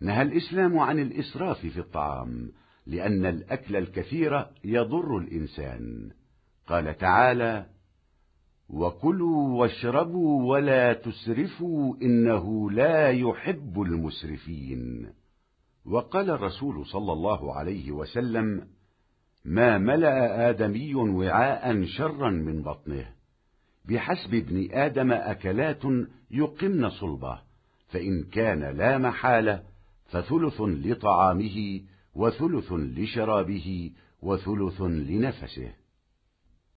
نهى الإسلام عن الإسراف في الطعام لأن الأكل الكثير يضر الإنسان. قال تعالى وكلوا واشربوا ولا تسرفوا إنه لا يحب المسرفين. وقال الرسول صلى الله عليه وسلم ما ملأ آدمي وعاء شرا من بطنه. بحسب ابن آدم أكلات يقمن صلبه فإن كان لا محالة فثلث لطعامه وثلث لشرابه وثلث لنفسه.